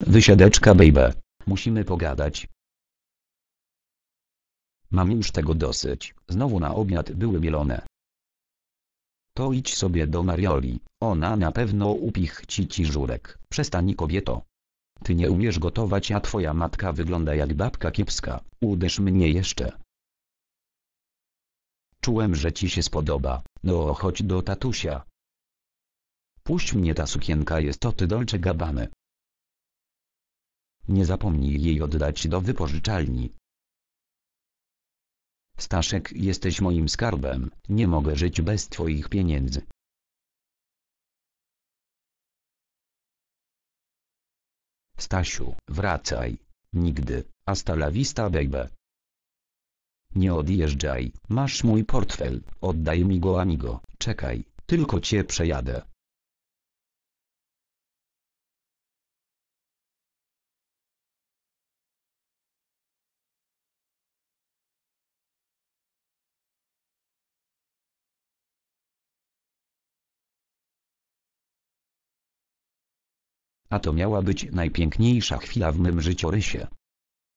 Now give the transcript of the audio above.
Wysiadeczka baby. Musimy pogadać. Mam już tego dosyć. Znowu na obiad były mielone. To idź sobie do Marioli. Ona na pewno upichci ci żurek. Przestań kobieto. Ty nie umiesz gotować, a twoja matka wygląda jak babka kiepska. Uderz mnie jeszcze. Czułem, że ci się spodoba. No chodź do tatusia. Puść mnie ta sukienka jest to ty Dolce Gabbany. Nie zapomnij jej oddać do wypożyczalni. Staszek jesteś moim skarbem, nie mogę żyć bez twoich pieniędzy. Stasiu, wracaj. Nigdy. Hasta la vista baby. Nie odjeżdżaj, masz mój portfel, oddaj mi go amigo, czekaj, tylko cię przejadę. A to miała być najpiękniejsza chwila w mym życiorysie.